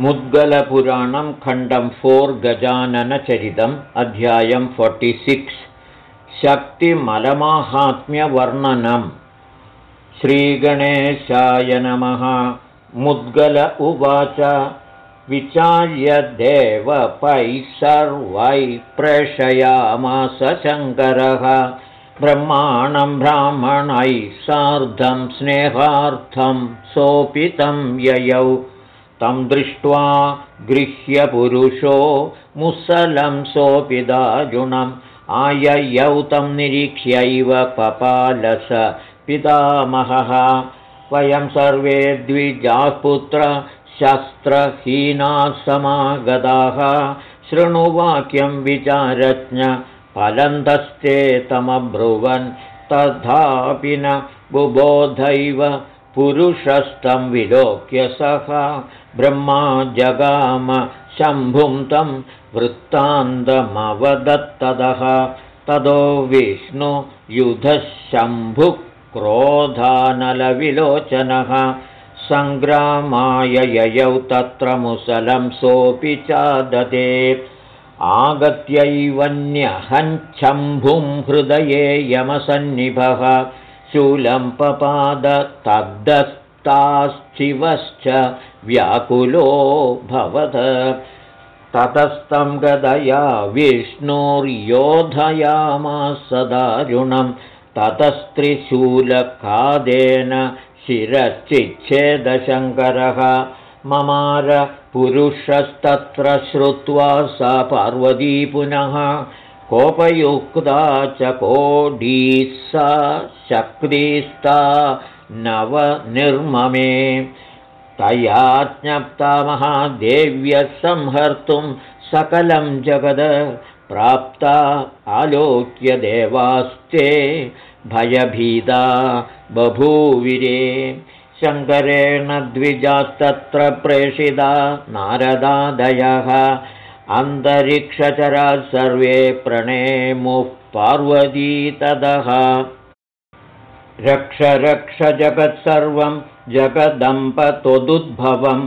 मुद्गलपुराणं खण्डं फोर् गजाननचरितम् अध्यायं फोर्टिसिक्स् शक्तिमलमाहात्म्यवर्णनम् श्रीगणेशाय नमः। मुद्गल उवाच। विचार्य देवपैः सर्वैः प्रेषयामास शङ्करः। ब्रह्माणं ब्राह्मणैः सार्धं स्नेहार्थं सोपितं ययौ तं दृष्ट्वा गृह्यपुरुषो मुसलं सोऽपिदाजुणम् आययौ तं निरीक्ष्यैव पपालस पितामहः। वयं सर्वे द्विजाः पुत्र शस्त्रहीनाः समागताः शृणुवाक्यं विचारज्ञ फलन्तस्ते तमब्रुवन्। तथापि न बुबोधैव पुरुषस्तं विलोक्य सः ब्रह्मा जगाम शम्भुं तं वृत्तान्तमवदत्तदः। ततो विष्णुयुधः शम्भुः क्रोधानलविलोचनः सङ्ग्रामाय ययौ तत्र मुसलं सोऽपि चादते। आगत्यैवन्यहञ्छम्भुं हृदये यमसन्निभः शूलं पपादस्तब्धस्ताश्चिवश्च व्याकुलो भवत ततस्तं गदया विष्णुर्योधयामास दारुणं। ततस्त्रिशूलकादेन शिरश्चिच्छेदशङ्करः। ममार पुरुषस्तत्र श्रुत्वा सा पार्वती पुनः कोपयुक्ता च कोडी सा शक्तिस्ता नवनिर्ममे। तया ज्ञप्ता महादेव्यः संहर्तुं सकलं जगद। प्राप्ता आलोक्य देवास्ते भयभीता बभूविरे। शङ्करेण द्विजास्तत्र प्रेषिता नारदादयः अन्तरिक्षचरा सर्वे प्रणेमुः पार्वतीतदः रक्ष रक्ष जगत्सर्वं जगदम्पतोदुद्भवं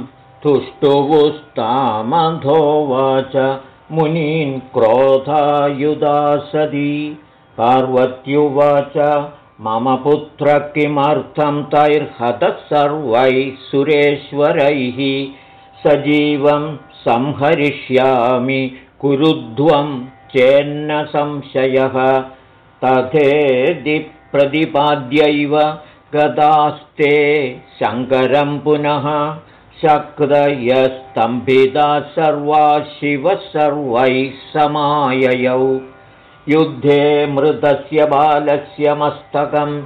तुष्टुवुस्तामधोवाच मुनीन् क्रोधायुधा सदी पार्वत्युवाच मम पुत्र किमर्थं तैर्हतः सर्वैः सुरेश्वरैः सजीवं संहरिष्यामि कुरुध्वं चेन्न संशयः। तथेदि प्रतिपाद्यैव गदास्ते शङ्करं पुनः शक्रयस्तम्भिता सर्वा शिवः सर्वैः समाययौ। युद्धे मृतस्य बालस्य मस्तकं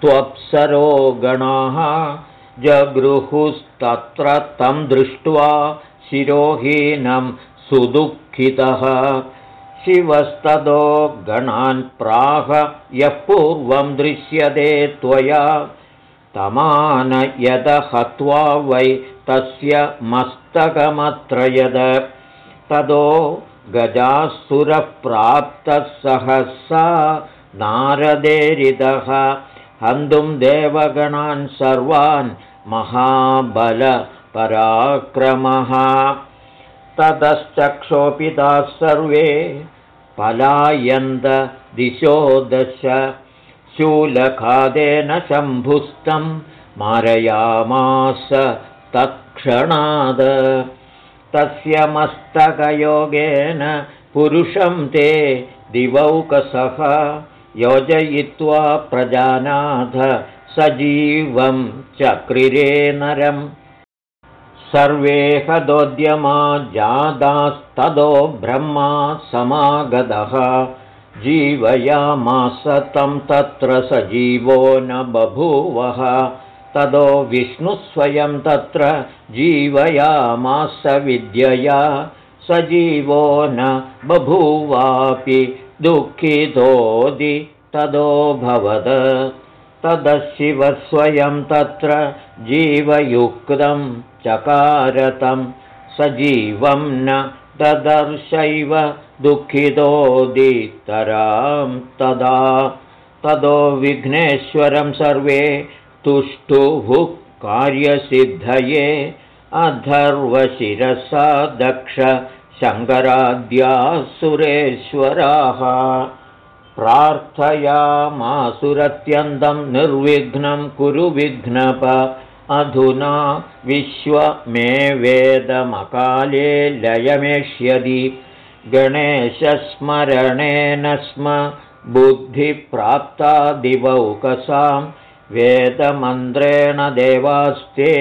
त्वप्सरो गणाः जगृहुस्तत्र तं दृष्ट्वा शिरोहीनं सुदुःखितः। शिवस्तदो गणान् प्राह यः पूर्वं दृश्यते त्वया। तमान यद हत्वा वै तस्य मस्तकमत्र यद तदो गजासुरप्राप्तः सहसा नारदेरिदः। हन्तुं देवगणान् सर्वान् महाबलपराक्रमः। ततश्चक्षोपिताः सर्वे पलायन्त दिशो दश शूलखादेन शम्भुस्तं मारयामास तत्क्षणाद तस्य मस्तकयोगेन पुरुषं ते दिवौकसः। योजयित्वा प्रजानाथ सजीवं चक्रिरे नरम् सर्वे हदोद्यमा जादास्तदो ब्रह्मा समागतः। जीवयामास तं तत्र सजीवो न बभूवः। तदो विष्णुस्वयं तत्र जीवयामास विद्यया। सजीवो न बभूवापि दुःखितोदि तदोभवद तदशिवस्वयं तत्र जीवयुक्तं चकारतं सजीवं न ददर्शैव दुःखितोदितरां तदा। तदो विघ्नेश्वरं सर्वे तुष्टुः कार्यसिद्धये अधर्वशिरसा दक्ष शङ्कराद्याः सुरेश्वराः प्रार्थयामासुरत्यन्तं निर्विघ्नं कुरु विघ्नप। अधुना विश्वमे वेदमकाले लयमेष्यति गणेशस्मरणेन स्म बुद्धिप्राप्तादिवौकसां। वेदमन्त्रेण देवास्ते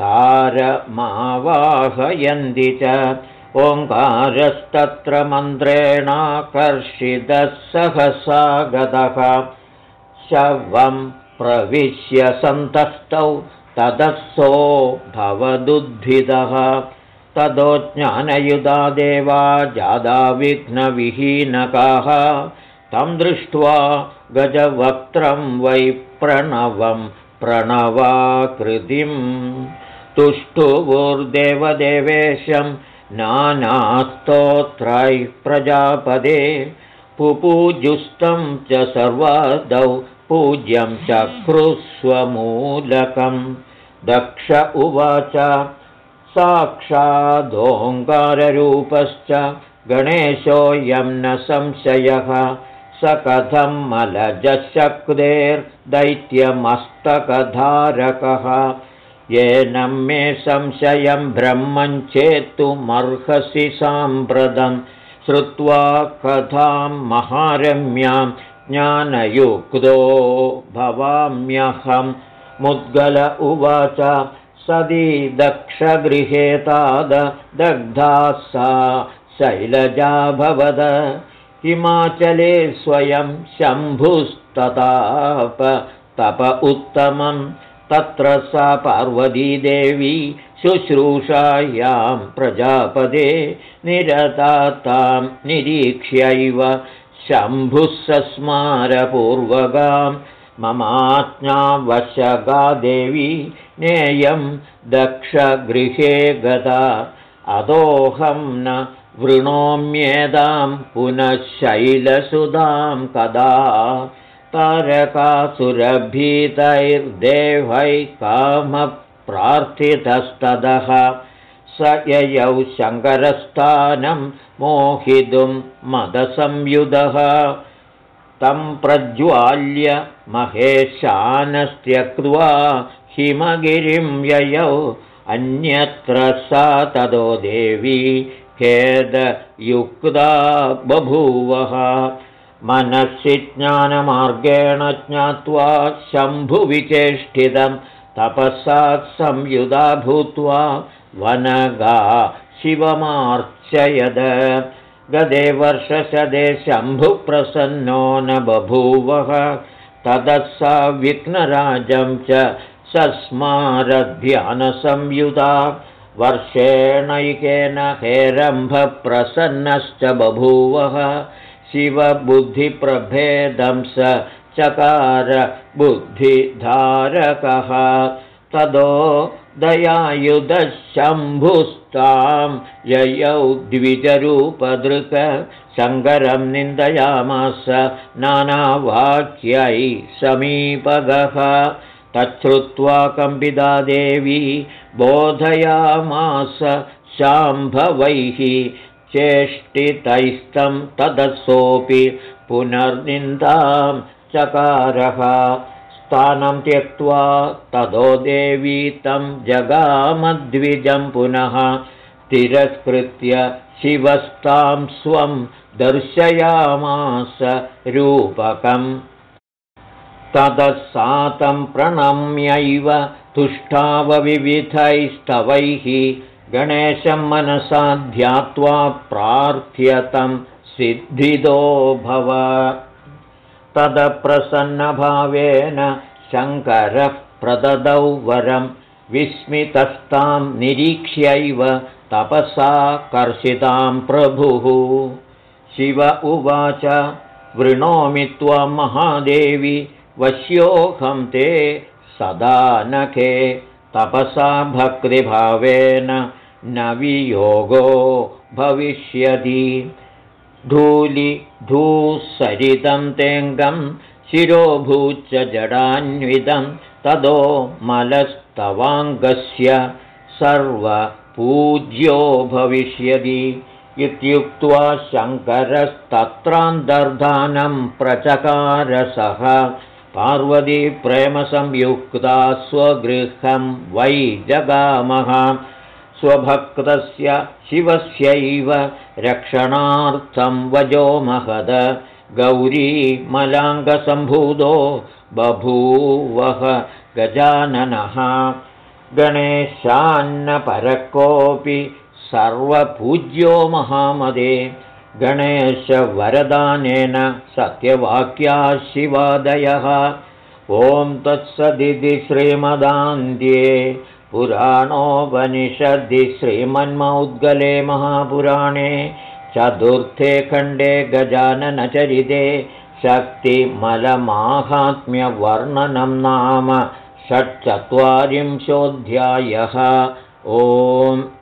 तारमावाहयन्ति च ओङ्कारस्तत्र मन्त्रेणाकर्षितः सहसा गतः। शवं प्रविश्य सन्तस्तौ तदःसो भवदुद्धितः ततो ज्ञानयुधा देवा जादाविघ्नविहीनकाः तं दृष्ट्वा गजवक्त्रं वै प्रणवं प्रणवाकृतिम्। तुष्टुवुर्देवदेवेशं नानास्तोत्रैः प्रजापदे पुपूजुस्तं च सर्वादौ पूज्यं चक्रुस्वमूलकं दक्ष उवाच साक्षादोङ्काररूपश्च गणेशोऽयं न संशयः। स कथं मलजशक्तेर्दैत्यमस्तकधारकः येन मे संशयं ब्रह्मं चेत्तुमर्हसि साम्प्रतं श्रुत्वा कथां महारम्यां ज्ञानयुक्तो भवाम्यहं। मुद्गल उवाच सदी दक्षगृहेताद दग्धा सा शैलजाभवद हिमाचले स्वयं शम्भुस्तताप तप उत्तमं तत्र सा पार्वतीदेवी शुश्रूषायां प्रजापदे निरता निरीक्ष्यैव शम्भुः सस्मारपूर्वगां ममाज्ञावशगा देवी नेयं दक्षगृहे गता अदोऽहं न वृणोम्येदां पुनः शैलसुधां कदा तारकासुरभीतैर्देवै कामप्रार्थितस्तदः स ययौ शङ्करस्थानं मोहितुं मदसंयुधः। तं प्रज्वाल्य महेशानस्त्यक्त्वा हिमगिरिं ययौ अन्यत्र सा तदो देवी खेदयुक्ता बभूवः मनसि ज्ञानमार्गेण ज्ञात्वा शम्भुविचेष्टितं तपःसात् संयुधा भूत्वा वनगा शिवमार्चयद। गदे वर्षशदे शम्भुप्रसन्नो न बभूवः। ततः सा विघ्नराजं च सस्मारध्यानसंयुधा। वर्षेणैकेन हेरम्भप्रसन्नश्च बभूवः शिवबुद्धिप्रभेदं स चकार बुद्धिधारकः तदो दयायुधशम्भुस्तां ययौ द्विजरूपदृक शङ्करं निन्दयामास नानावाक्यै समीपगः। तच्छ्रुत्वा कम्पिता देवी बोधयामास शाम्भवैः चेष्टितैस्तं तदसोऽपि पुनर्निन्दां चकारः। स्थानं त्यक्त्वा तदो देवी तं जगामद्विजं पुनः तिरस्कृत्य शिवस्तां स्वं दर्शयामास रूपकम्। ततः सातं प्रणम्यैव तुष्टावविविधैस्तवैः गणेशं मनसा ध्यात्वा प्रार्थ्यतं सिद्धिदो भव। तदप्रसन्नभावेन शङ्करः प्रददौ वरं विस्मितस्तां निरीक्ष्यैव तपसा कर्षितां प्रभुः। शिव उवाच वृणोमि त्वां महादेवी वश्योऽहं ते सदा नखे तपसा भक्तिभावेन न वियोगो भविष्यति धूलिधूसरितं तेङ्गं शिरोभूच्च जडान्वितं तदो मलस्तवाङ्गस्य सर्वपूज्यो भविष्यति। इत्युक्त्वा शङ्करस्तत्रान्तर्धानं प्रचकारसः पार्वतीप्रेमसंयुक्ता स्वगृहं वै जगामः। स्वभक्तस्य शिवस्यैव रक्षणार्थं वजो महद। गौरीमलाङ्गसम्भूतो बभूवः गजाननः। गणेशान्नपरकोऽपि सर्वपूज्यो महामदे गणेशवरदानेन सत्यवाक्या शिवादयः। ॐ तत्सदिति श्रीमदान्ध्ये पुराणोपनिषदि श्रीमन्मौद्गले महापुराणे चतुर्थे खण्डे गजाननचरिते शक्तिमलमाहात्म्यवर्णनं नाम षट्चत्वारिंशोऽध्यायः। ओम्